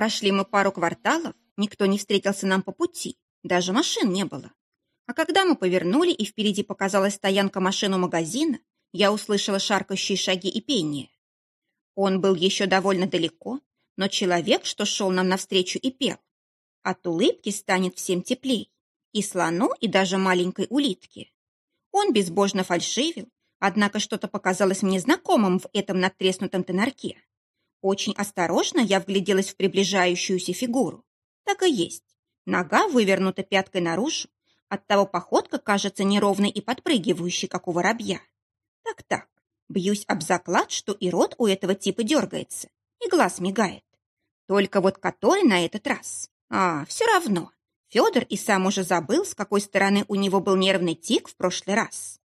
Прошли мы пару кварталов, никто не встретился нам по пути, даже машин не было. А когда мы повернули, и впереди показалась стоянка машин магазина, я услышала шаркающие шаги и пение. Он был еще довольно далеко, но человек, что шел нам навстречу и пел, от улыбки станет всем теплей, и слону, и даже маленькой улитке. Он безбожно фальшивил, однако что-то показалось мне знакомым в этом надтреснутом тенорке. Очень осторожно я вгляделась в приближающуюся фигуру. Так и есть. Нога вывернута пяткой наружу, оттого походка кажется неровной и подпрыгивающей, как у воробья. Так-так, бьюсь об заклад, что и рот у этого типа дергается, и глаз мигает. Только вот который на этот раз? А, все равно. Федор и сам уже забыл, с какой стороны у него был нервный тик в прошлый раз.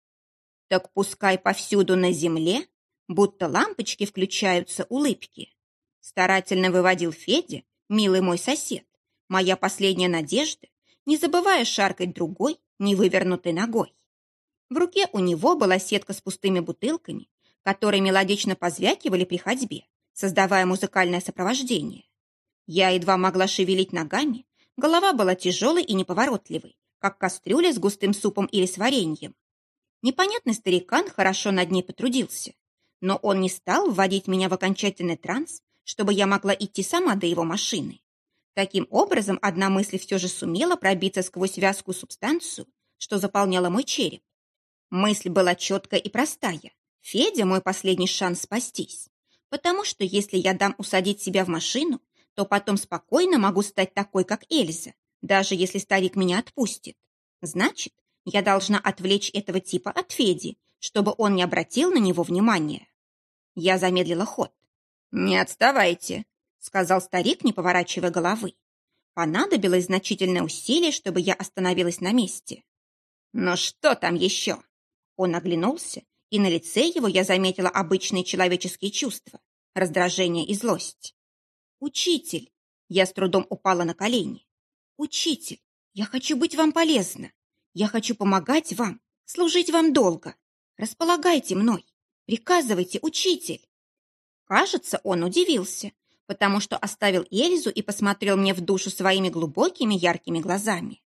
Так пускай повсюду на земле, будто лампочки включаются улыбки. Старательно выводил Федя, милый мой сосед, моя последняя надежда, не забывая шаркать другой, невывернутой ногой. В руке у него была сетка с пустыми бутылками, которые мелодично позвякивали при ходьбе, создавая музыкальное сопровождение. Я едва могла шевелить ногами, голова была тяжелой и неповоротливой, как кастрюля с густым супом или с вареньем. Непонятный старикан хорошо над ней потрудился, но он не стал вводить меня в окончательный транс, чтобы я могла идти сама до его машины. Таким образом, одна мысль все же сумела пробиться сквозь вязкую субстанцию, что заполняла мой череп. Мысль была четкая и простая. Федя – мой последний шанс спастись. Потому что если я дам усадить себя в машину, то потом спокойно могу стать такой, как Эльза, даже если старик меня отпустит. Значит, я должна отвлечь этого типа от Феди, чтобы он не обратил на него внимания. Я замедлила ход. «Не отставайте», — сказал старик, не поворачивая головы. Понадобилось значительное усилие, чтобы я остановилась на месте. «Но что там еще?» Он оглянулся, и на лице его я заметила обычные человеческие чувства — раздражение и злость. «Учитель!» Я с трудом упала на колени. «Учитель, я хочу быть вам полезна. Я хочу помогать вам, служить вам долго. Располагайте мной. Приказывайте, учитель!» Кажется, он удивился, потому что оставил Эльзу и посмотрел мне в душу своими глубокими яркими глазами.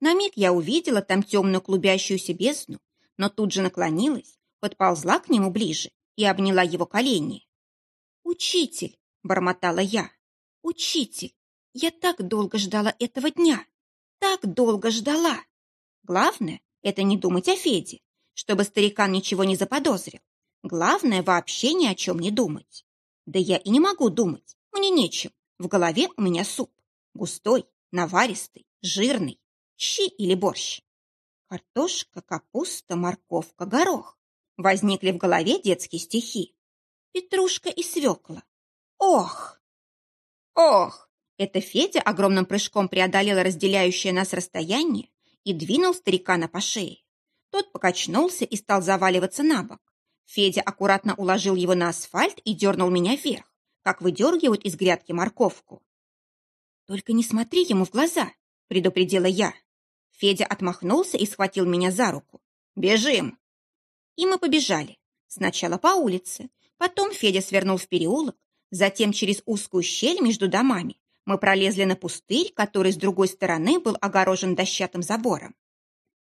На миг я увидела там темную клубящуюся бездну, но тут же наклонилась, подползла к нему ближе и обняла его колени. «Учитель!» — бормотала я. «Учитель, я так долго ждала этого дня, так долго ждала. Главное — это не думать о Феде, чтобы старикан ничего не заподозрил. Главное — вообще ни о чем не думать. Да я и не могу думать, мне нечем. В голове у меня суп. Густой, наваристый, жирный, щи или борщ. Картошка, капуста, морковка, горох. Возникли в голове детские стихи. Петрушка и свекла. Ох! Ох! Это Федя огромным прыжком преодолел разделяющее нас расстояние и двинул старикана по шее. Тот покачнулся и стал заваливаться на бок. Федя аккуратно уложил его на асфальт и дернул меня вверх, как выдергивают из грядки морковку. «Только не смотри ему в глаза», — предупредила я. Федя отмахнулся и схватил меня за руку. «Бежим!» И мы побежали. Сначала по улице, потом Федя свернул в переулок, Затем через узкую щель между домами мы пролезли на пустырь, который с другой стороны был огорожен дощатым забором.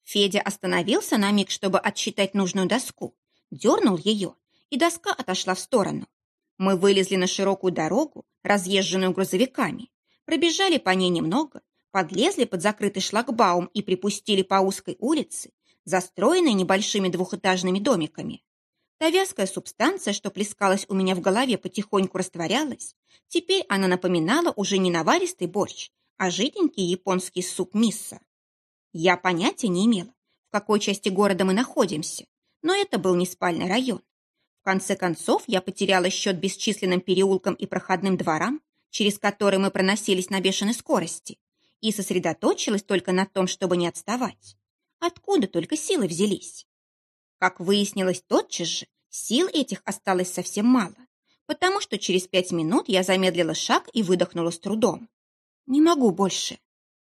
Федя остановился на миг, чтобы отсчитать нужную доску, дернул ее, и доска отошла в сторону. Мы вылезли на широкую дорогу, разъезженную грузовиками, пробежали по ней немного, подлезли под закрытый шлагбаум и припустили по узкой улице, застроенной небольшими двухэтажными домиками. Та вязкая субстанция, что плескалась у меня в голове, потихоньку растворялась. Теперь она напоминала уже не наваристый борщ, а жиденький японский суп мисса. Я понятия не имела, в какой части города мы находимся, но это был не спальный район. В конце концов, я потеряла счет бесчисленным переулкам и проходным дворам, через которые мы проносились на бешеной скорости, и сосредоточилась только на том, чтобы не отставать. Откуда только силы взялись? Как выяснилось тотчас же, сил этих осталось совсем мало, потому что через пять минут я замедлила шаг и выдохнула с трудом. «Не могу больше».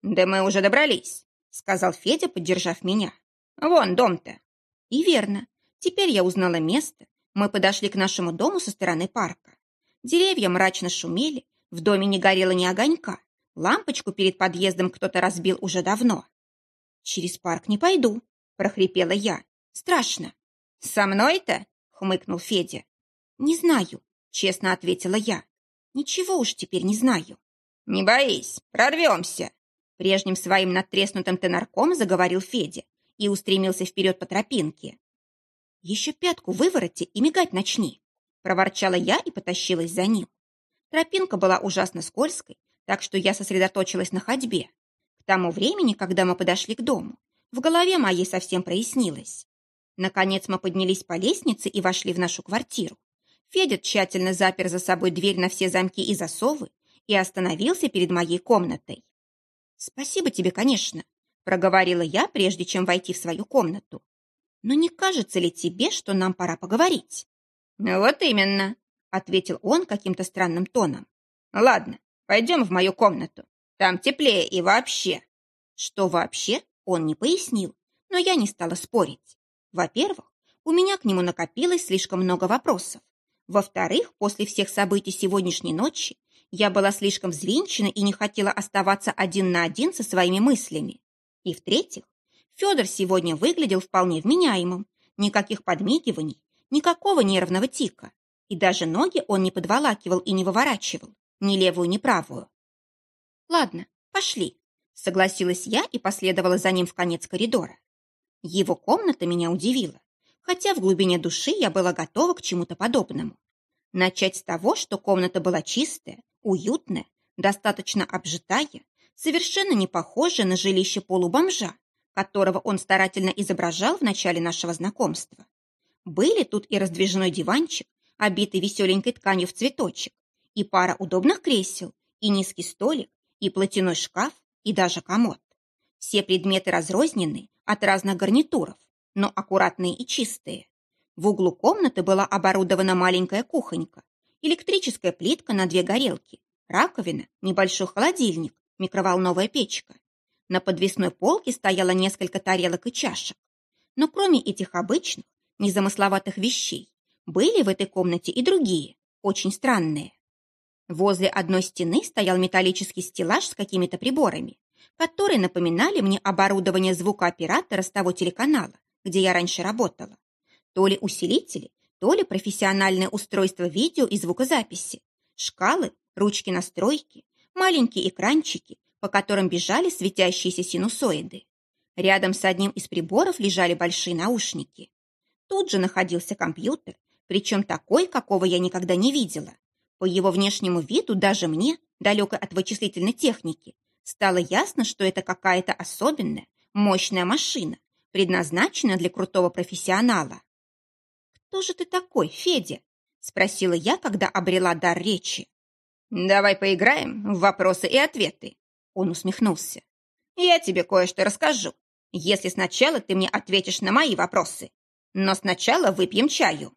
«Да мы уже добрались», — сказал Федя, поддержав меня. «Вон дом-то». И верно. Теперь я узнала место. Мы подошли к нашему дому со стороны парка. Деревья мрачно шумели, В доме не горело ни огонька. Лампочку перед подъездом кто-то разбил уже давно. «Через парк не пойду», — прохрипела я. «Страшно». «Со мной-то?» — хмыкнул Федя. «Не знаю», — честно ответила я. «Ничего уж теперь не знаю». «Не боись, прорвемся!» Прежним своим надтреснутым тенарком заговорил Федя и устремился вперед по тропинке. «Еще пятку вывороти и мигать начни!» проворчала я и потащилась за ним. Тропинка была ужасно скользкой, так что я сосредоточилась на ходьбе. К тому времени, когда мы подошли к дому, в голове моей совсем прояснилось. Наконец мы поднялись по лестнице и вошли в нашу квартиру. Федя тщательно запер за собой дверь на все замки и засовы и остановился перед моей комнатой. «Спасибо тебе, конечно», — проговорила я, прежде чем войти в свою комнату. «Но не кажется ли тебе, что нам пора поговорить?» «Ну вот именно», — ответил он каким-то странным тоном. «Ладно, пойдем в мою комнату. Там теплее и вообще». Что вообще, он не пояснил, но я не стала спорить. Во-первых, у меня к нему накопилось слишком много вопросов. Во-вторых, после всех событий сегодняшней ночи я была слишком взвинчена и не хотела оставаться один на один со своими мыслями. И в-третьих, Федор сегодня выглядел вполне вменяемым. Никаких подмигиваний, никакого нервного тика. И даже ноги он не подволакивал и не выворачивал, ни левую, ни правую. «Ладно, пошли», — согласилась я и последовала за ним в конец коридора. Его комната меня удивила, хотя в глубине души я была готова к чему-то подобному. Начать с того, что комната была чистая, уютная, достаточно обжитая, совершенно не похожая на жилище полубомжа, которого он старательно изображал в начале нашего знакомства. Были тут и раздвижной диванчик, обитый веселенькой тканью в цветочек, и пара удобных кресел, и низкий столик, и платяной шкаф, и даже комод. Все предметы разрозненные от разных гарнитуров, но аккуратные и чистые. В углу комнаты была оборудована маленькая кухонька, электрическая плитка на две горелки, раковина, небольшой холодильник, микроволновая печка. На подвесной полке стояло несколько тарелок и чашек. Но кроме этих обычных, незамысловатых вещей, были в этой комнате и другие, очень странные. Возле одной стены стоял металлический стеллаж с какими-то приборами, которые напоминали мне оборудование звукооператора с того телеканала, где я раньше работала. То ли усилители, то ли профессиональное устройство видео и звукозаписи, шкалы, ручки настройки, маленькие экранчики, по которым бежали светящиеся синусоиды. Рядом с одним из приборов лежали большие наушники. Тут же находился компьютер, причем такой, какого я никогда не видела. По его внешнему виду даже мне, далеко от вычислительной техники, стало ясно, что это какая-то особенная, мощная машина, предназначенная для крутого профессионала. «Кто же ты такой, Федя?» — спросила я, когда обрела дар речи. «Давай поиграем в вопросы и ответы», — он усмехнулся. «Я тебе кое-что расскажу, если сначала ты мне ответишь на мои вопросы. Но сначала выпьем чаю».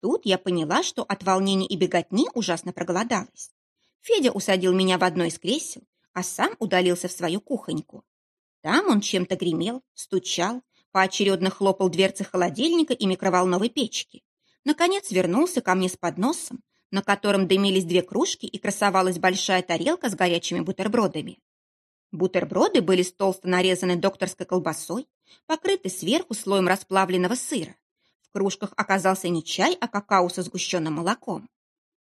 Тут я поняла, что от волнения и беготни ужасно проголодалась. Федя усадил меня в одно из кресел, а сам удалился в свою кухоньку. Там он чем-то гремел, стучал, поочередно хлопал дверцы холодильника и микроволновой печки. Наконец вернулся ко мне с подносом, на котором дымились две кружки и красовалась большая тарелка с горячими бутербродами. Бутерброды были толсто нарезанной докторской колбасой, покрыты сверху слоем расплавленного сыра. В кружках оказался не чай, а какао со сгущенным молоком.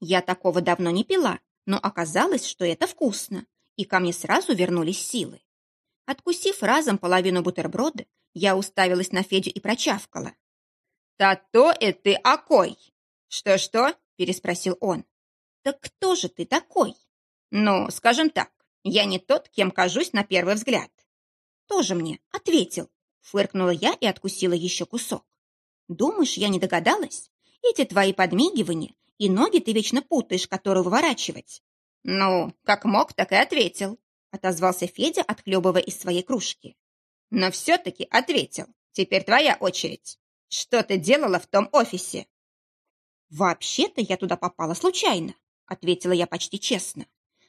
Я такого давно не пила, но оказалось, что это вкусно, и ко мне сразу вернулись силы. Откусив разом половину бутерброда, я уставилась на Федю и прочавкала. «Та-то и ты окой!» «Что-что?» – переспросил он. «Так кто же ты такой?» «Ну, скажем так, я не тот, кем кажусь на первый взгляд». «Тоже мне ответил», – фыркнула я и откусила еще кусок. «Думаешь, я не догадалась? Эти твои подмигивания и ноги ты вечно путаешь, которые выворачивать». «Ну, как мог, так и ответил», – отозвался Федя, отхлебывая из своей кружки. Но все-таки ответил. Теперь твоя очередь. Что ты делала в том офисе? Вообще-то я туда попала случайно, ответила я почти честно.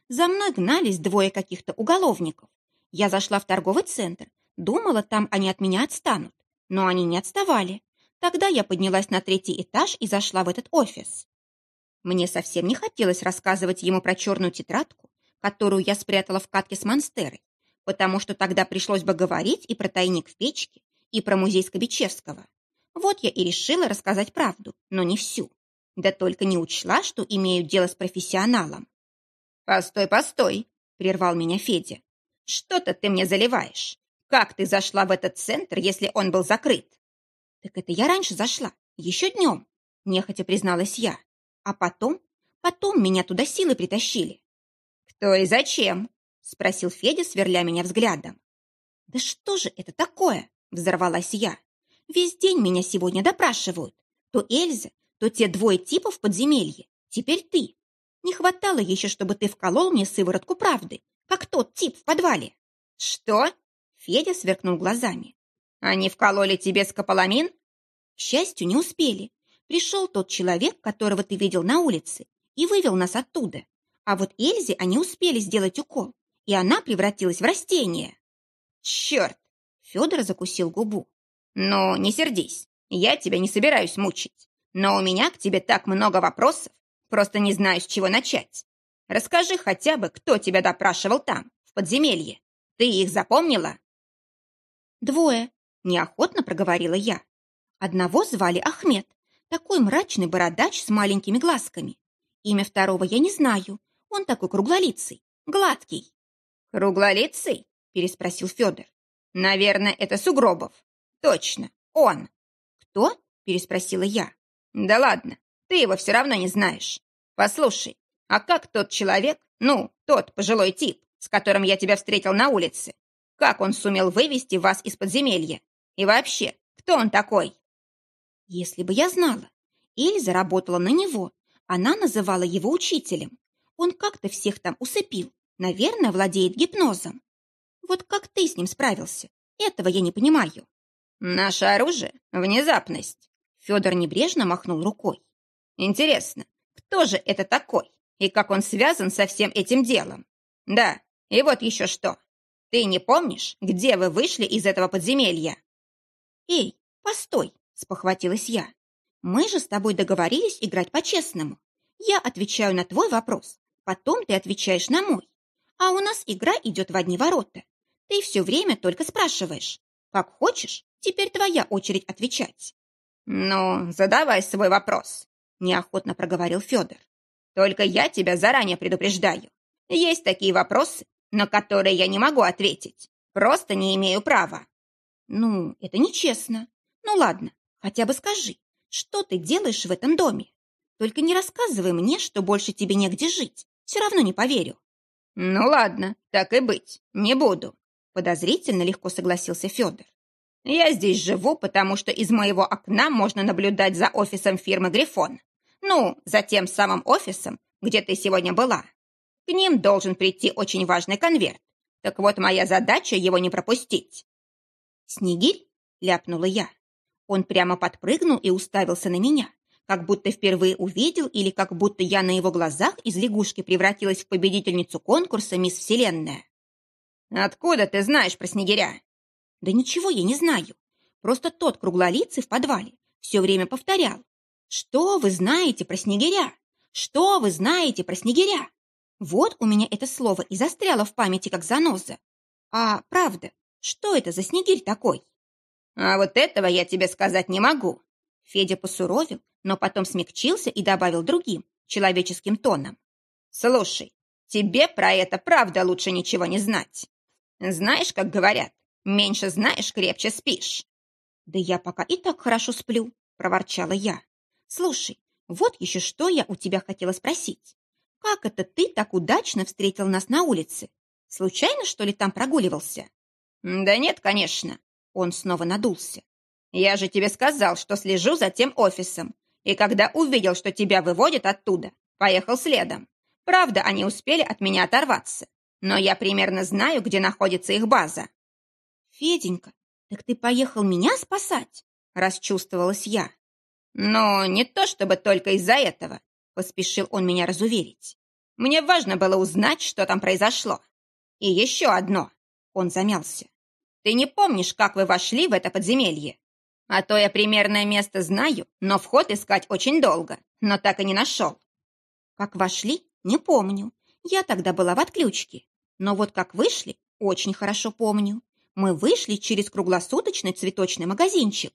За мной гнались двое каких-то уголовников. Я зашла в торговый центр, думала, там они от меня отстанут. Но они не отставали. Тогда я поднялась на третий этаж и зашла в этот офис. Мне совсем не хотелось рассказывать ему про черную тетрадку, которую я спрятала в катке с монстерой, потому что тогда пришлось бы говорить и про тайник в печке, и про музей Скобичевского. Вот я и решила рассказать правду, но не всю. Да только не учла, что имею дело с профессионалом. «Постой, постой!» — прервал меня Федя. «Что-то ты мне заливаешь. Как ты зашла в этот центр, если он был закрыт?» «Так это я раньше зашла, еще днем», — нехотя призналась я. «А потом, потом меня туда силы притащили». «Кто и зачем?» — спросил Федя, сверля меня взглядом. «Да что же это такое?» — взорвалась я. «Весь день меня сегодня допрашивают. То Эльза, то те двое типов в подземелье. Теперь ты. Не хватало еще, чтобы ты вколол мне сыворотку правды, как тот тип в подвале». «Что?» — Федя сверкнул глазами. «Они вкололи тебе скополамин?» «К счастью, не успели. Пришел тот человек, которого ты видел на улице, и вывел нас оттуда. А вот Эльзе они успели сделать укол, и она превратилась в растение». «Черт!» — Федор закусил губу. «Ну, не сердись, я тебя не собираюсь мучить. Но у меня к тебе так много вопросов, просто не знаю, с чего начать. Расскажи хотя бы, кто тебя допрашивал там, в подземелье. Ты их запомнила?» «Двое», — неохотно проговорила я. Одного звали Ахмед, такой мрачный бородач с маленькими глазками. Имя второго я не знаю, он такой круглолицый, гладкий. «Круглолицый?» — переспросил Федор. «Наверное, это Сугробов. Точно, он». «Кто?» — переспросила я. «Да ладно, ты его все равно не знаешь. Послушай, а как тот человек, ну, тот пожилой тип, с которым я тебя встретил на улице, как он сумел вывести вас из подземелья? И вообще, кто он такой?» Если бы я знала. Эльза работала на него. Она называла его учителем. Он как-то всех там усыпил. Наверное, владеет гипнозом. Вот как ты с ним справился? Этого я не понимаю. Наше оружие — внезапность. Федор небрежно махнул рукой. Интересно, кто же это такой? И как он связан со всем этим делом? Да, и вот еще что. Ты не помнишь, где вы вышли из этого подземелья? Эй, постой, спохватилась я. Мы же с тобой договорились играть по-честному. Я отвечаю на твой вопрос, потом ты отвечаешь на мой. А у нас игра идет в одни ворота. Ты все время только спрашиваешь. Как хочешь, теперь твоя очередь отвечать. Ну, задавай свой вопрос, неохотно проговорил Федор. Только я тебя заранее предупреждаю. Есть такие вопросы, на которые я не могу ответить. Просто не имею права. Ну, это нечестно. Ну ладно, Хотя бы скажи, что ты делаешь в этом доме? Только не рассказывай мне, что больше тебе негде жить. Все равно не поверю». «Ну ладно, так и быть, не буду», — подозрительно легко согласился Федор. «Я здесь живу, потому что из моего окна можно наблюдать за офисом фирмы «Грифон». Ну, за тем самым офисом, где ты сегодня была. К ним должен прийти очень важный конверт. Так вот, моя задача его не пропустить». «Снегирь?» — ляпнула я. Он прямо подпрыгнул и уставился на меня, как будто впервые увидел или как будто я на его глазах из лягушки превратилась в победительницу конкурса «Мисс Вселенная». «Откуда ты знаешь про снегиря?» «Да ничего я не знаю. Просто тот круглолицый в подвале все время повторял. Что вы знаете про снегиря? Что вы знаете про снегиря? Вот у меня это слово и застряло в памяти как заноза. А правда, что это за снегирь такой?» «А вот этого я тебе сказать не могу». Федя посуровил, но потом смягчился и добавил другим, человеческим тоном. «Слушай, тебе про это правда лучше ничего не знать. Знаешь, как говорят, меньше знаешь, крепче спишь». «Да я пока и так хорошо сплю», — проворчала я. «Слушай, вот еще что я у тебя хотела спросить. Как это ты так удачно встретил нас на улице? Случайно, что ли, там прогуливался?» «Да нет, конечно. Он снова надулся. «Я же тебе сказал, что слежу за тем офисом, и когда увидел, что тебя выводят оттуда, поехал следом. Правда, они успели от меня оторваться, но я примерно знаю, где находится их база». «Феденька, так ты поехал меня спасать?» – расчувствовалась я. «Но не то чтобы только из-за этого», – поспешил он меня разуверить. «Мне важно было узнать, что там произошло. И еще одно». Он замялся. Ты не помнишь, как вы вошли в это подземелье? А то я примерное место знаю, но вход искать очень долго, но так и не нашел. Как вошли, не помню. Я тогда была в отключке. Но вот как вышли, очень хорошо помню. Мы вышли через круглосуточный цветочный магазинчик.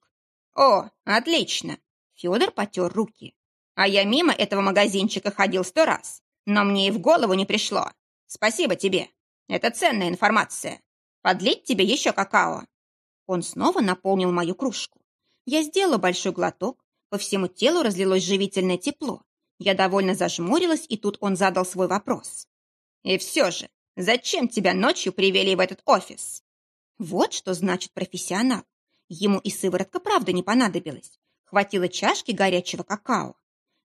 О, отлично. Федор потер руки. А я мимо этого магазинчика ходил сто раз, но мне и в голову не пришло. Спасибо тебе. Это ценная информация. Подлить тебе еще какао?» Он снова наполнил мою кружку. Я сделала большой глоток, по всему телу разлилось живительное тепло. Я довольно зажмурилась, и тут он задал свой вопрос. «И все же, зачем тебя ночью привели в этот офис?» Вот что значит профессионал. Ему и сыворотка правда не понадобилась. Хватило чашки горячего какао.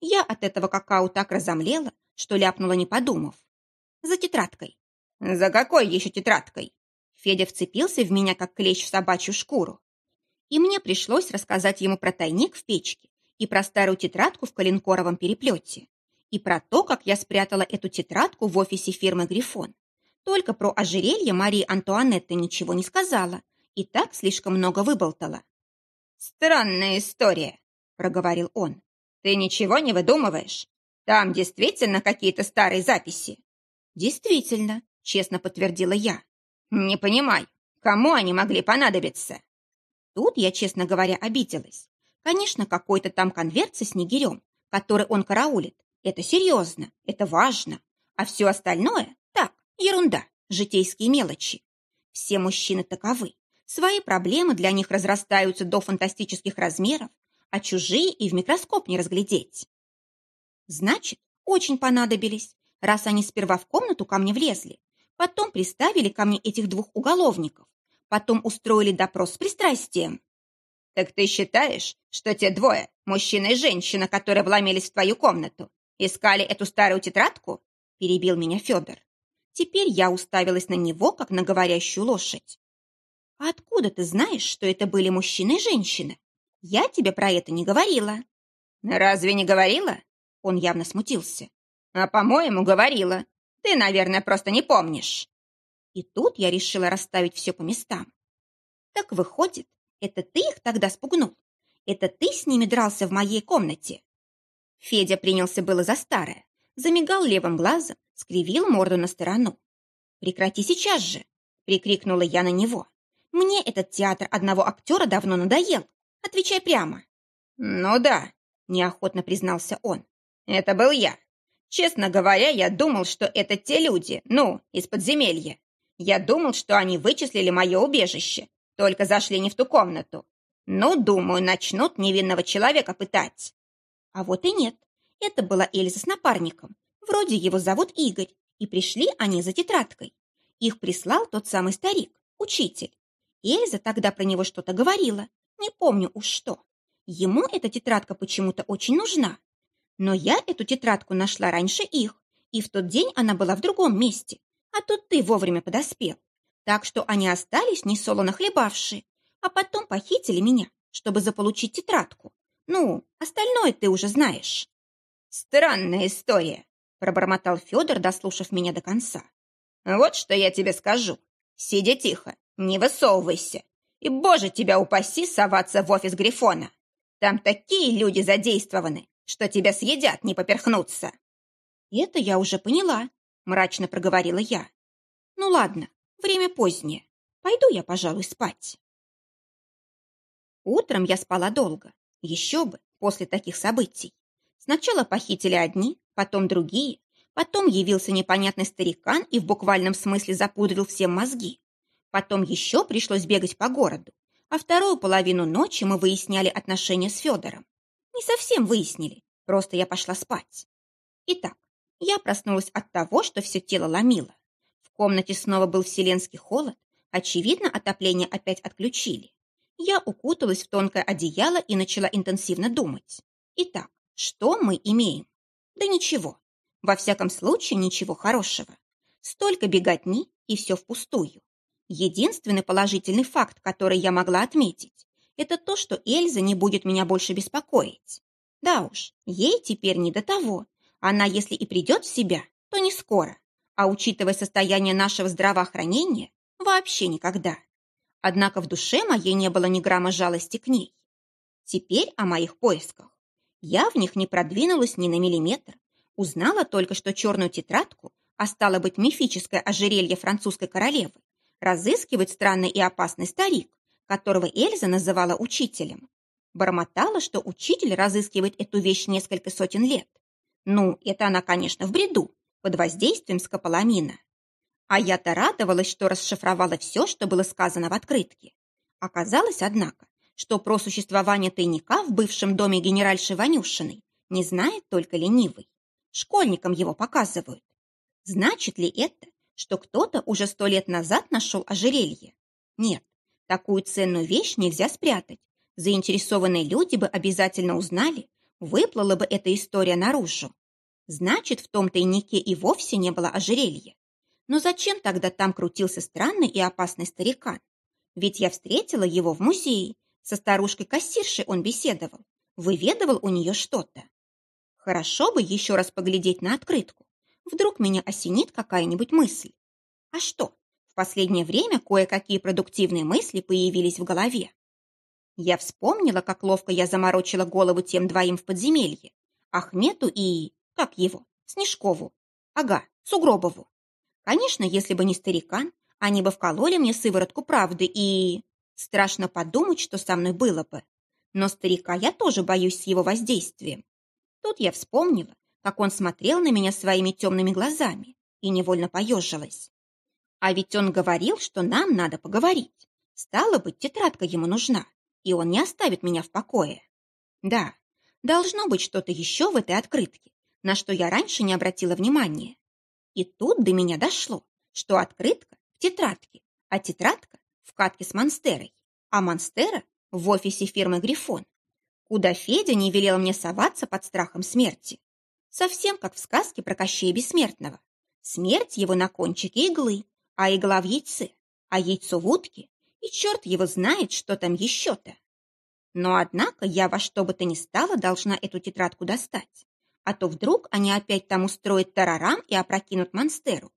Я от этого какао так разомлела, что ляпнула, не подумав. За тетрадкой. За какой еще тетрадкой? Федя вцепился в меня, как клещ в собачью шкуру. И мне пришлось рассказать ему про тайник в печке и про старую тетрадку в коленкоровом переплете, и про то, как я спрятала эту тетрадку в офисе фирмы «Грифон». Только про ожерелье Марии Антуанетты ничего не сказала, и так слишком много выболтала. «Странная история», — проговорил он. «Ты ничего не выдумываешь? Там действительно какие-то старые записи?» «Действительно», — честно подтвердила я. «Не понимаю, кому они могли понадобиться?» Тут я, честно говоря, обиделась. Конечно, какой-то там конверт со снегирем, который он караулит. Это серьезно, это важно. А все остальное – ерунда, житейские мелочи. Все мужчины таковы. Свои проблемы для них разрастаются до фантастических размеров, а чужие и в микроскоп не разглядеть. Значит, очень понадобились, раз они сперва в комнату ко мне влезли, потом приставили ко мне этих двух уголовников, потом устроили допрос с пристрастием. «Так ты считаешь, что те двое, мужчина и женщина, которые вломились в твою комнату, искали эту старую тетрадку?» перебил меня Федор. Теперь я уставилась на него, как на говорящую лошадь. «А откуда ты знаешь, что это были мужчина и женщина? Я тебе про это не говорила». «Разве не говорила?» Он явно смутился. «А, по-моему, говорила. Ты, наверное, просто не помнишь». И тут я решила расставить все по местам. Так выходит, это ты их тогда спугнул? Это ты с ними дрался в моей комнате? Федя принялся было за старое, замигал левым глазом, скривил морду на сторону. «Прекрати сейчас же!» — прикрикнула я на него. «Мне этот театр одного актера давно надоел. Отвечай прямо». «Ну да», — неохотно признался он. «Это был я. Честно говоря, я думал, что это те люди, ну, из подземелья. Я думал, что они вычислили мое убежище, только зашли не в ту комнату. Ну, думаю, начнут невинного человека пытать. А вот и нет. Это была Эльза с напарником. Вроде его зовут Игорь, и пришли они за тетрадкой. Их прислал тот самый старик, учитель. Эльза тогда про него что-то говорила, не помню уж что. Ему эта тетрадка почему-то очень нужна. Но я эту тетрадку нашла раньше их, и в тот день она была в другом месте, а тут ты вовремя подоспел. Так что они остались несолоно хлебавшие, а потом похитили меня, чтобы заполучить тетрадку. Ну, остальное ты уже знаешь. Странная история, пробормотал Федор, дослушав меня до конца. Вот что я тебе скажу. Сиди тихо, не высовывайся. И, боже, тебя упаси соваться в офис Грифона. Там такие люди задействованы, что тебя съедят, не поперхнуться. Это я уже поняла, мрачно проговорила я. Ну ладно, время позднее. Пойду я, пожалуй, спать. Утром я спала долго. Еще бы, после таких событий. Сначала похитили одни, потом другие, потом явился непонятный старикан и в буквальном смысле запудрил всем мозги. Потом еще пришлось бегать по городу, а вторую половину ночи мы выясняли отношения с Федором. Не совсем выяснили, просто я пошла спать. Итак, я проснулась от того, что все тело ломило. В комнате снова был вселенский холод. Очевидно, отопление опять отключили. Я укуталась в тонкое одеяло и начала интенсивно думать. Итак, что мы имеем? Да ничего. Во всяком случае, ничего хорошего. Столько беготни, и все впустую. Единственный положительный факт, который я могла отметить, это то, что Эльза не будет меня больше беспокоить. Да уж, ей теперь не до того. Она, если и придет в себя, то не скоро, а учитывая состояние нашего здравоохранения, вообще никогда. Однако в душе моей не было ни грамма жалости к ней. Теперь о моих поисках. Я в них не продвинулась ни на миллиметр. Узнала только, что черную тетрадку, а стало быть мифическое ожерелье французской королевы, разыскивает странный и опасный старик, которого Эльза называла учителем. Бормотала, что учитель разыскивает эту вещь несколько сотен лет. Ну, это она, конечно, в бреду, под воздействием скополамина. А я-то радовалась, что расшифровала все, что было сказано в открытке. Оказалось, однако, что про существование тайника в бывшем доме генеральши Ванюшиной не знает только ленивый. Школьникам его показывают. Значит ли это, что кто-то уже сто лет назад нашел ожерелье? Нет, такую ценную вещь нельзя спрятать. Заинтересованные люди бы обязательно узнали, выплыла бы эта история наружу. Значит, в том тайнике и вовсе не было ожерелья. Но зачем тогда там крутился странный и опасный старикан? Ведь я встретила его в музее. Со старушкой-кассиршей он беседовал. Выведывал у нее что-то. Хорошо бы еще раз поглядеть на открытку. Вдруг меня осенит какая-нибудь мысль. А что? В последнее время кое-какие продуктивные мысли появились в голове. Я вспомнила, как ловко я заморочила голову тем двоим в подземелье. Ахмету и... как его? Снежкову. Ага, Сугробову. Конечно, если бы не старикан, они бы вкололи мне сыворотку правды и... Страшно подумать, что со мной было бы. Но старика я тоже боюсь с его воздействием. Тут я вспомнила, как он смотрел на меня своими темными глазами и невольно поежилась. А ведь он говорил, что нам надо поговорить. Стало быть, тетрадка ему нужна, и он не оставит меня в покое. Да, должно быть что-то еще в этой открытке, на что я раньше не обратила внимания. И тут до меня дошло, что открытка в тетрадке, а тетрадка в катке с Монстерой, а Монстера в офисе фирмы «Грифон», куда Федя не велел мне соваться под страхом смерти. Совсем как в сказке про Кощея Бессмертного. Смерть его на кончике иглы, а игла в яйце, а яйцо в утке, и черт его знает, что там еще-то. Но, однако, я во что бы то ни стало должна эту тетрадку достать. А то вдруг они опять там устроят тарарам и опрокинут Монстеру.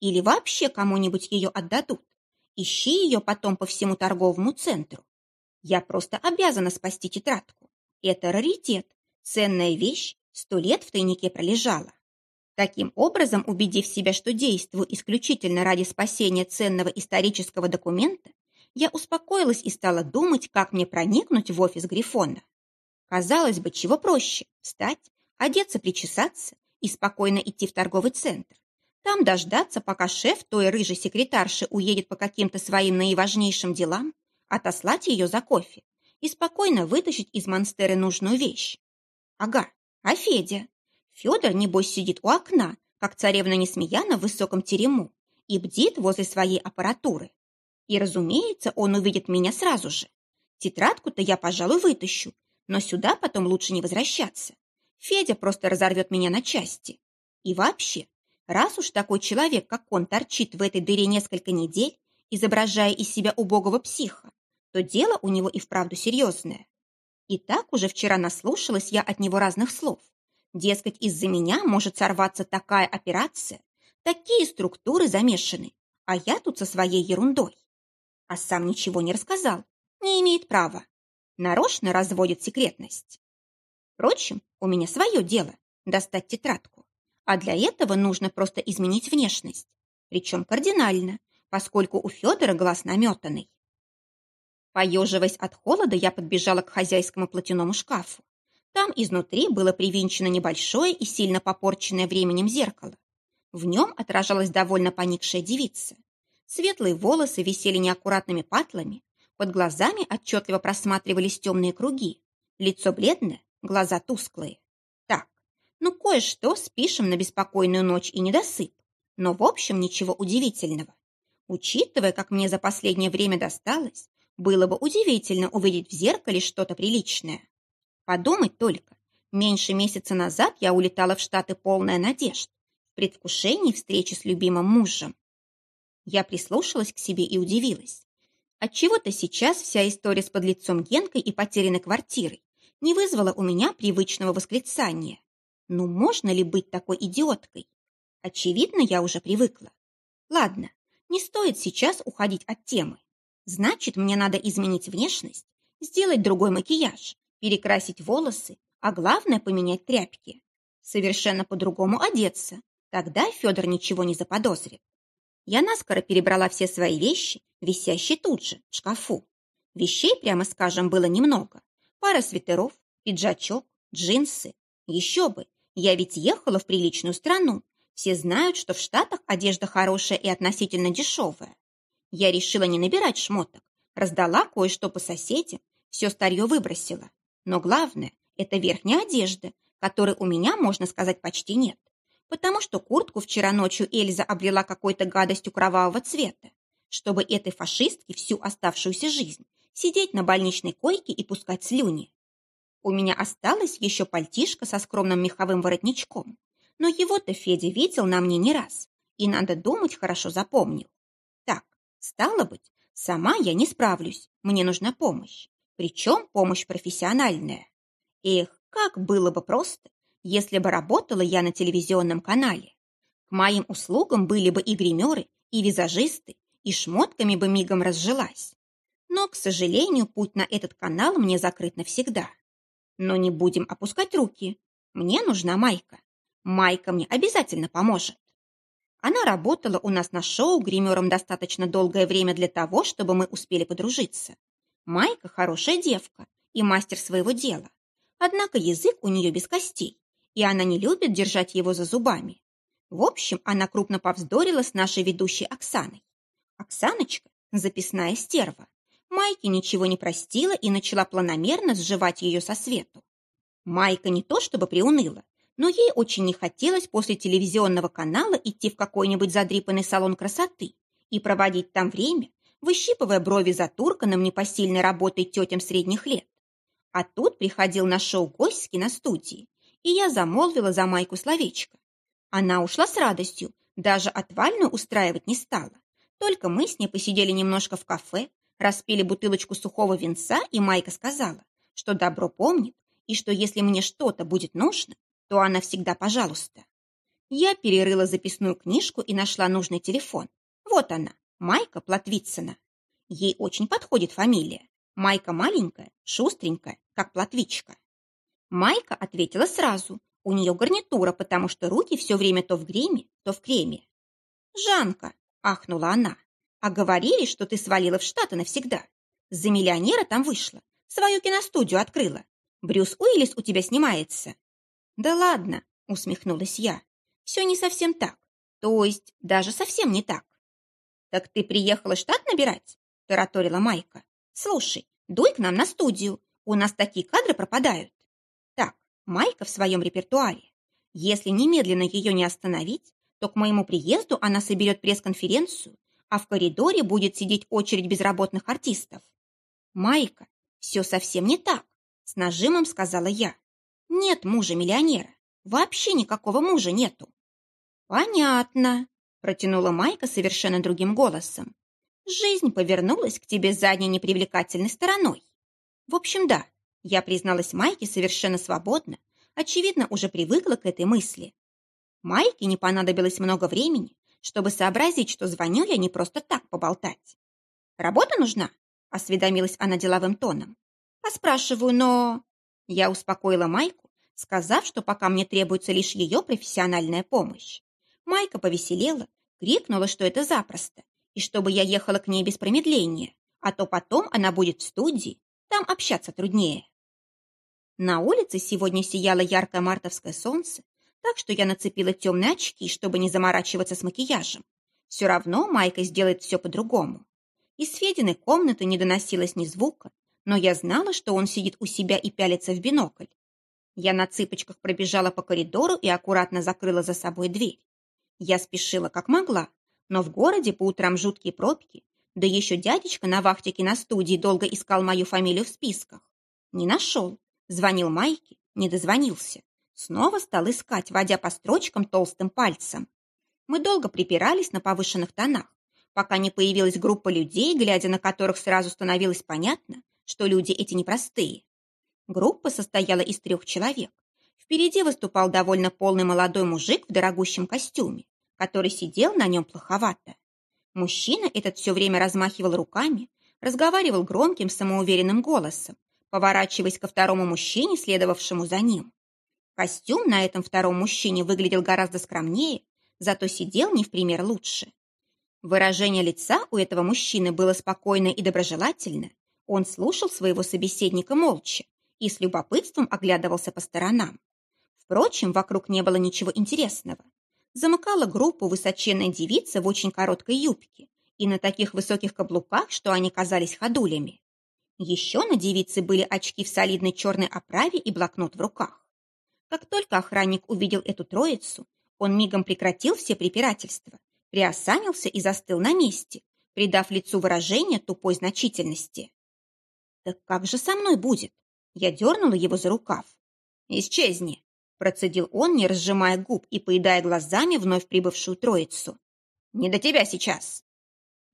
Или вообще кому-нибудь ее отдадут. Ищи ее потом по всему торговому центру. Я просто обязана спасти тетрадку. Это раритет, ценная вещь, сто лет в тайнике пролежала. Таким образом, убедив себя, что действую исключительно ради спасения ценного исторического документа, я успокоилась и стала думать, как мне проникнуть в офис Грифона. Казалось бы, чего проще – встать, одеться, причесаться и спокойно идти в торговый центр. Там дождаться, пока шеф той рыжей секретарши уедет по каким-то своим наиважнейшим делам, отослать ее за кофе и спокойно вытащить из монстеры нужную вещь. Ага, а Федя? Федор, небось, сидит у окна, как царевна Несмеяна в высоком терему, и бдит возле своей аппаратуры. И, разумеется, он увидит меня сразу же. Тетрадку-то я, пожалуй, вытащу, но сюда потом лучше не возвращаться. Федя просто разорвет меня на части. И вообще, раз уж такой человек, как он, торчит в этой дыре несколько недель, изображая из себя убогого психа, то дело у него и вправду серьезное. И так уже вчера наслушалась я от него разных слов. Дескать, из-за меня может сорваться такая операция, такие структуры замешаны, а я тут со своей ерундой. А сам ничего не рассказал, не имеет права. Нарочно разводит секретность. Впрочем, у меня свое дело – достать тетрадку. А для этого нужно просто изменить внешность. Причем кардинально, поскольку у Федора глаз наметанный. Поеживаясь от холода, я подбежала к хозяйскому платяному шкафу. Там изнутри было привинчено небольшое и сильно попорченное временем зеркало. В нем отражалась довольно поникшая девица. Светлые волосы висели неаккуратными патлами, под глазами отчетливо просматривались темные круги, лицо бледное, глаза тусклые. Ну кое-что спишем на беспокойную ночь и недосып, но в общем ничего удивительного. Учитывая, как мне за последнее время досталось, было бы удивительно увидеть в зеркале что-то приличное. Подумать только, меньше месяца назад я улетала в Штаты полная надежд, в предвкушении встречи с любимым мужем. Я прислушалась к себе и удивилась. Отчего-то сейчас вся история с подлецом Генкой и потерянной квартирой не вызвала у меня привычного восклицания. Ну, можно ли быть такой идиоткой? Очевидно, я уже привыкла. Ладно, не стоит сейчас уходить от темы. Значит, мне надо изменить внешность, сделать другой макияж, перекрасить волосы, а главное поменять тряпки. совершенно по-другому одеться. Тогда Федор ничего не заподозрит. Я наскоро перебрала все свои вещи, висящие тут же, в шкафу. Вещей, прямо скажем, было немного. Пара свитеров, пиджачок, джинсы. Еще бы, я ведь ехала в приличную страну. Все знают, что в Штатах одежда хорошая и относительно дешевая. Я решила не набирать шмоток. Раздала кое-что по соседям, все старье выбросила. Но главное, это верхняя одежда, которой у меня, можно сказать, почти нет. Потому что куртку вчера ночью Эльза облила какой-то гадостью кровавого цвета, чтобы этой фашистке всю оставшуюся жизнь сидеть на больничной койке и пускать слюни. У меня осталось еще пальтишко со скромным меховым воротничком, но его-то Федя видел на мне не раз, и, надо думать, хорошо запомнил. Так, стало быть, сама я не справлюсь, мне нужна помощь, причем помощь профессиональная. Эх, как было бы просто, если бы работала я на телевизионном канале. К моим услугам были бы и гримеры, и визажисты, и шмотками бы мигом разжилась. Но, к сожалению, путь на этот канал мне закрыт навсегда. Но не будем опускать руки. Мне нужна Майка. Майка мне обязательно поможет. Она работала у нас на шоу гримером достаточно долгое время для того, чтобы мы успели подружиться. Майка хорошая девка и мастер своего дела. Однако язык у нее без костей, и она не любит держать его за зубами. В общем, она крупно повздорила с нашей ведущей Оксаной. Оксаночка – записная стерва. Майке ничего не простила и начала планомерно сживать ее со свету. Майка не то чтобы приуныла, но ей очень не хотелось после телевизионного канала идти в какой-нибудь задрипанный салон красоты и проводить там время, выщипывая брови за турканом непосильной работой тетям средних лет. А тут приходил на шоу гость с киностудии, и я замолвила за Майку словечко. Она ушла с радостью, даже отвальную устраивать не стала. Только мы с ней посидели немножко в кафе, распили бутылочку сухого винца, и Майка сказала, что добро помнит, и что если мне что-то будет нужно, то она всегда пожалуйста. Я перерыла записную книжку и нашла нужный телефон. Вот она, Майка Платвицына. Ей очень подходит фамилия. Майка маленькая, шустренькая, как платвичка. Майка ответила сразу. У нее гарнитура, потому что руки все время то в гриме, то в креме. «Жанка!» – ахнула она. А говорили, что ты свалила в Штаты навсегда. За миллионера там вышла. Свою киностудию открыла. Брюс Уиллис у тебя снимается. Да ладно, усмехнулась я. Все не совсем так. То есть даже совсем не так. Так ты приехала штат набирать? Тараторила Майка. Слушай, дуй к нам на студию. У нас такие кадры пропадают. Так, Майка в своем репертуаре. Если немедленно ее не остановить, то к моему приезду она соберет пресс-конференцию а в коридоре будет сидеть очередь безработных артистов. «Майка, все совсем не так», — с нажимом сказала я. «Нет мужа-миллионера. Вообще никакого мужа нету». «Понятно», — протянула Майка совершенно другим голосом. «Жизнь повернулась к тебе задней непривлекательной стороной». В общем, да, я призналась Майке совершенно свободно, очевидно, уже привыкла к этой мысли. Майке не понадобилось много времени, чтобы сообразить, что звоню я не просто так поболтать. «Работа нужна?» – осведомилась она деловым тоном. «Поспрашиваю, но...» Я успокоила Майку, сказав, что пока мне требуется лишь ее профессиональная помощь. Майка повеселела, крикнула, что это запросто, и чтобы я ехала к ней без промедления, а то потом она будет в студии, там общаться труднее. На улице сегодня сияло яркое мартовское солнце, так что я нацепила темные очки, чтобы не заморачиваться с макияжем. Все равно Майка сделает все по-другому. Из Фединой комнаты не доносилось ни звука, но я знала, что он сидит у себя и пялится в бинокль. Я на цыпочках пробежала по коридору и аккуратно закрыла за собой дверь. Я спешила как могла, но в городе по утрам жуткие пробки, да еще дядечка на вахте студии долго искал мою фамилию в списках. Не нашел. Звонил Майке, не дозвонился. Снова стал искать, водя по строчкам толстым пальцем. Мы долго припирались на повышенных тонах, пока не появилась группа людей, глядя на которых сразу становилось понятно, что люди эти непростые. Группа состояла из трех человек. Впереди выступал довольно полный молодой мужик в дорогущем костюме, который сидел на нем плоховато. Мужчина этот все время размахивал руками, разговаривал громким самоуверенным голосом, поворачиваясь ко второму мужчине, следовавшему за ним. Костюм на этом втором мужчине выглядел гораздо скромнее, зато сидел не в пример лучше. Выражение лица у этого мужчины было спокойное и доброжелательное. Он слушал своего собеседника молча и с любопытством оглядывался по сторонам. Впрочем, вокруг не было ничего интересного. Замыкала группу высоченная девица в очень короткой юбке и на таких высоких каблуках, что они казались ходулями. Еще на девице были очки в солидной черной оправе и блокнот в руках. Как только охранник увидел эту троицу, он мигом прекратил все препирательства приосанился и застыл на месте, придав лицу выражение тупой значительности. «Так как же со мной будет?» Я дернула его за рукав. «Исчезни!» Процедил он, не разжимая губ и поедая глазами вновь прибывшую троицу. «Не до тебя сейчас!»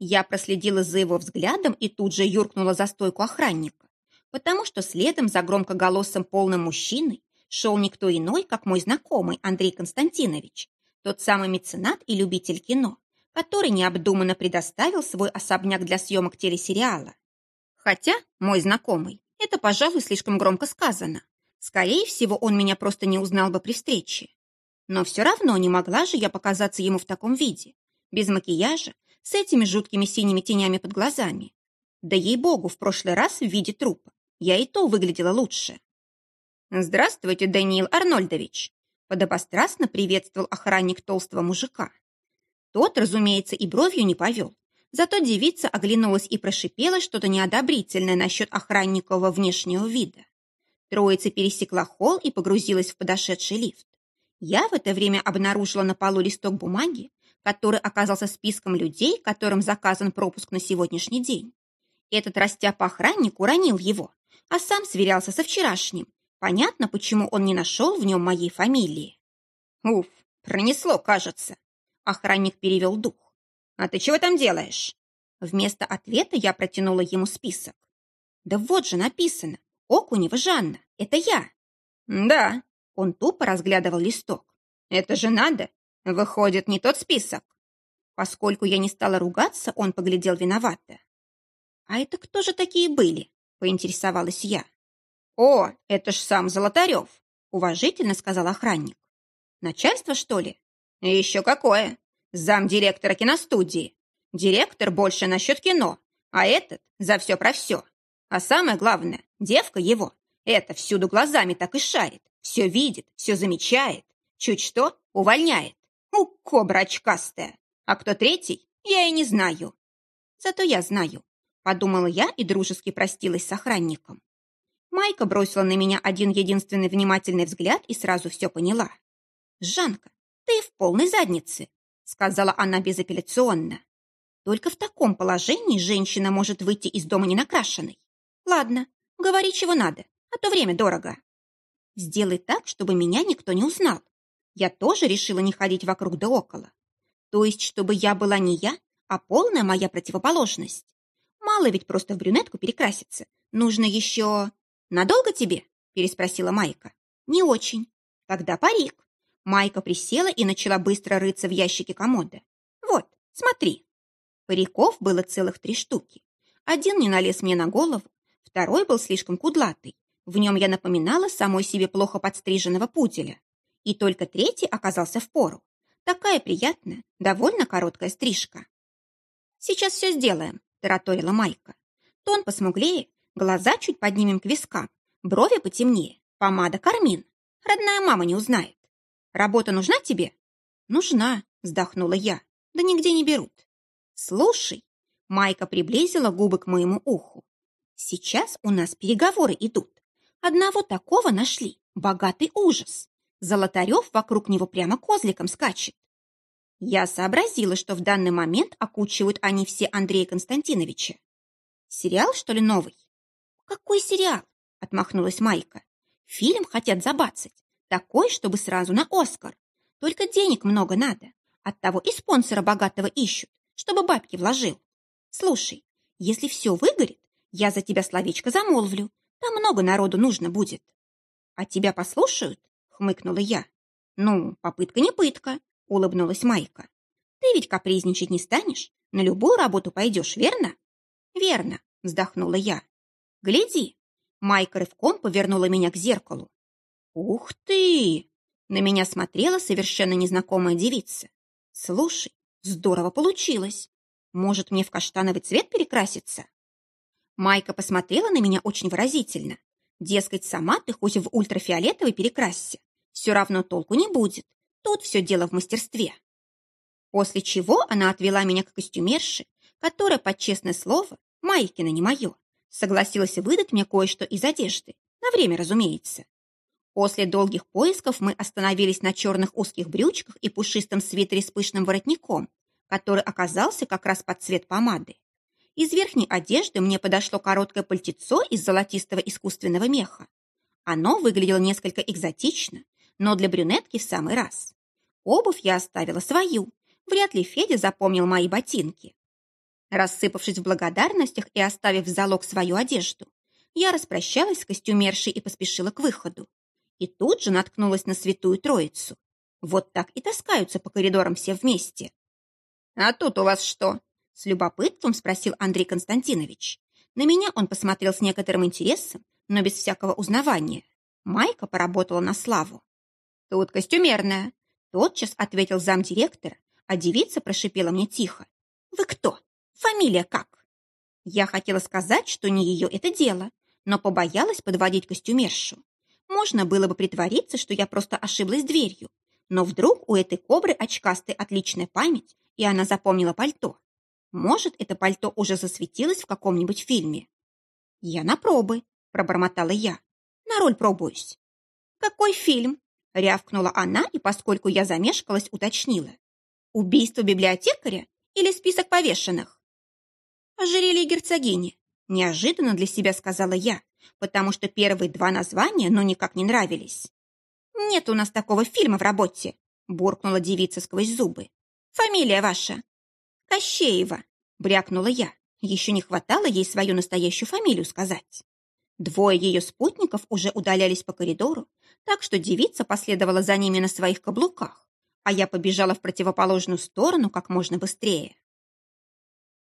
Я проследила за его взглядом и тут же юркнула за стойку охранника, потому что следом за громкоголосым полным мужчиной шел никто иной, как мой знакомый Андрей Константинович, тот самый меценат и любитель кино, который необдуманно предоставил свой особняк для съемок телесериала. Хотя, мой знакомый, это, пожалуй, слишком громко сказано. Скорее всего, он меня просто не узнал бы при встрече. Но все равно не могла же я показаться ему в таком виде, без макияжа, с этими жуткими синими тенями под глазами. Да ей-богу, в прошлый раз в виде трупа я и то выглядела лучше. «Здравствуйте, Даниил Арнольдович!» Подобострастно приветствовал охранник толстого мужика. Тот, разумеется, и бровью не повел. Зато девица оглянулась и прошипела что-то неодобрительное насчет охранникового внешнего вида. Троица пересекла холл и погрузилась в подошедший лифт. Я в это время обнаружила на полу листок бумаги, который оказался списком людей, которым заказан пропуск на сегодняшний день. Этот растяп-охранник уронил его, а сам сверялся со вчерашним, Понятно, почему он не нашел в нем моей фамилии. Уф, пронесло, кажется. Охранник перевел дух. А ты чего там делаешь? Вместо ответа я протянула ему список. Да вот же написано. Окунева Жанна. Это я. Да. Он тупо разглядывал листок. Это же надо. Выходит, не тот список. Поскольку я не стала ругаться, он поглядел виновато. «А это кто же такие были?» – поинтересовалась я. «О, это ж сам Золотарев!» — уважительно сказал охранник. «Начальство, что ли?» «Еще какое! Зам директора киностудии. Директор больше насчет кино, а этот за все про все. А самое главное, девка его, это всюду глазами так и шарит, все видит, все замечает. Чуть что, увольняет. У, кобра очкастая. А кто третий, я и не знаю. Зато я знаю, подумала я и дружески простилась с охранником. Майка бросила на меня один единственный внимательный взгляд и сразу все поняла. «Жанка, ты в полной заднице», — сказала она безапелляционно. «Только в таком положении женщина может выйти из дома ненакрашенной. Ладно, говори, чего надо, а то время дорого. Сделай так, чтобы меня никто не узнал. Я тоже решила не ходить вокруг да около. То есть, чтобы я была не я, а полная моя противоположность. Мало ведь просто в брюнетку перекраситься. Нужно еще... «Надолго тебе?» – переспросила Майка. «Не очень. Тогда парик». Майка присела и начала быстро рыться в ящике комода. «Вот, смотри». Париков было целых три штуки. Один не налез мне на голову, второй был слишком кудлатый. В нем я напоминала самой себе плохо подстриженного пуделя. И только третий оказался в пору. Такая приятная, довольно короткая стрижка. «Сейчас все сделаем», – тараторила Майка. Тон посмуглее, Глаза чуть поднимем к вискам, брови потемнее, помада кармин. Родная мама не узнает. Работа нужна тебе? Нужна, вздохнула я. Да нигде не берут. Слушай, Майка приблизила губы к моему уху. Сейчас у нас переговоры идут. Одного такого нашли. Богатый ужас. Золотарев вокруг него прямо козликом скачет. Я сообразила, что в данный момент окучивают они все Андрея Константиновича. Сериал, что ли, новый? «Какой сериал?» — отмахнулась Майка. «Фильм хотят забацать. Такой, чтобы сразу на Оскар. Только денег много надо. Оттого и спонсора богатого ищут, чтобы бабки вложил. Слушай, если все выгорит, я за тебя словечко замолвлю. Там много народу нужно будет». «А тебя послушают?» — хмыкнула я. «Ну, попытка не пытка», — улыбнулась Майка. «Ты ведь капризничать не станешь, на любую работу пойдешь, верно?» «Верно», — вздохнула я. «Гляди!» Майка рывком повернула меня к зеркалу. «Ух ты!» На меня смотрела совершенно незнакомая девица. «Слушай, здорово получилось. Может, мне в каштановый цвет перекраситься?» Майка посмотрела на меня очень выразительно. Дескать, сама ты хоть в ультрафиолетовый перекрасься. Все равно толку не будет. Тут все дело в мастерстве. После чего она отвела меня к костюмерше, которая, под честное слово, Майкина не мое, согласилась выдать мне кое-что из одежды. На время, разумеется. После долгих поисков мы остановились на черных узких брючках и пушистом свитере с пышным воротником, который оказался как раз под цвет помады. Из верхней одежды мне подошло короткое пальтецо из золотистого искусственного меха. Оно выглядело несколько экзотично, но для брюнетки в самый раз. Обувь я оставила свою. Вряд ли Федя запомнил мои ботинки. Рассыпавшись в благодарностях и оставив в залог свою одежду, я распрощалась с костюмершей и поспешила к выходу. И тут же наткнулась на святую троицу. Вот так и таскаются по коридорам все вместе. «А тут у вас что?» — с любопытством спросил Андрей Константинович. На меня он посмотрел с некоторым интересом, но без всякого узнавания. Майка поработала на славу. «Тут костюмерная», — тотчас ответил замдиректора, а девица прошипела мне тихо. «Вы кто? Фамилия как?» Я хотела сказать, что не ее это дело, но побоялась подводить костюмершу. Можно было бы притвориться, что я просто ошиблась дверью, но вдруг у этой кобры очкастой отличная память, и она запомнила пальто. Может, это пальто уже засветилось в каком-нибудь фильме. «Я на пробы», — пробормотала я. «На роль пробуюсь». «Какой фильм?» — рявкнула она, и поскольку я замешкалась, уточнила. «Убийство библиотекаря или список повешенных?» «Ожерелье герцогини», — неожиданно для себя сказала я, потому что первые два названия ну никак не нравились. «Нет у нас такого фильма в работе», — буркнула девица сквозь зубы. «Фамилия ваша?» «Кощеева», — брякнула я. Еще не хватало ей свою настоящую фамилию сказать. Двое ее спутников уже удалялись по коридору, так что девица последовала за ними на своих каблуках, а я побежала в противоположную сторону как можно быстрее.